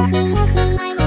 So